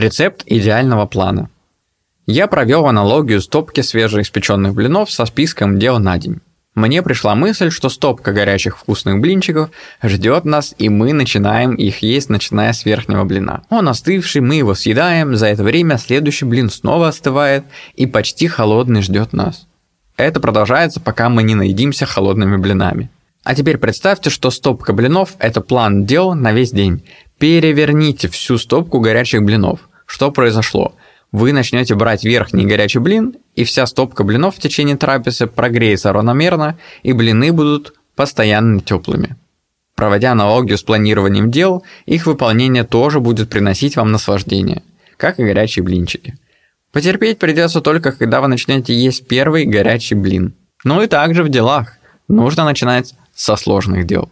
Рецепт идеального плана. Я провел аналогию стопки свежеиспеченных блинов со списком дел на день. Мне пришла мысль, что стопка горячих вкусных блинчиков ждет нас, и мы начинаем их есть, начиная с верхнего блина. Он остывший, мы его съедаем, за это время следующий блин снова остывает, и почти холодный ждет нас. Это продолжается, пока мы не наедимся холодными блинами. А теперь представьте, что стопка блинов – это план дел на весь день. Переверните всю стопку горячих блинов. Что произошло? Вы начнете брать верхний горячий блин, и вся стопка блинов в течение трапезы прогреется равномерно, и блины будут постоянно теплыми. Проводя аналогию с планированием дел, их выполнение тоже будет приносить вам наслаждение, как и горячие блинчики. Потерпеть придется только, когда вы начнете есть первый горячий блин. Ну и также в делах. Нужно начинать со сложных дел.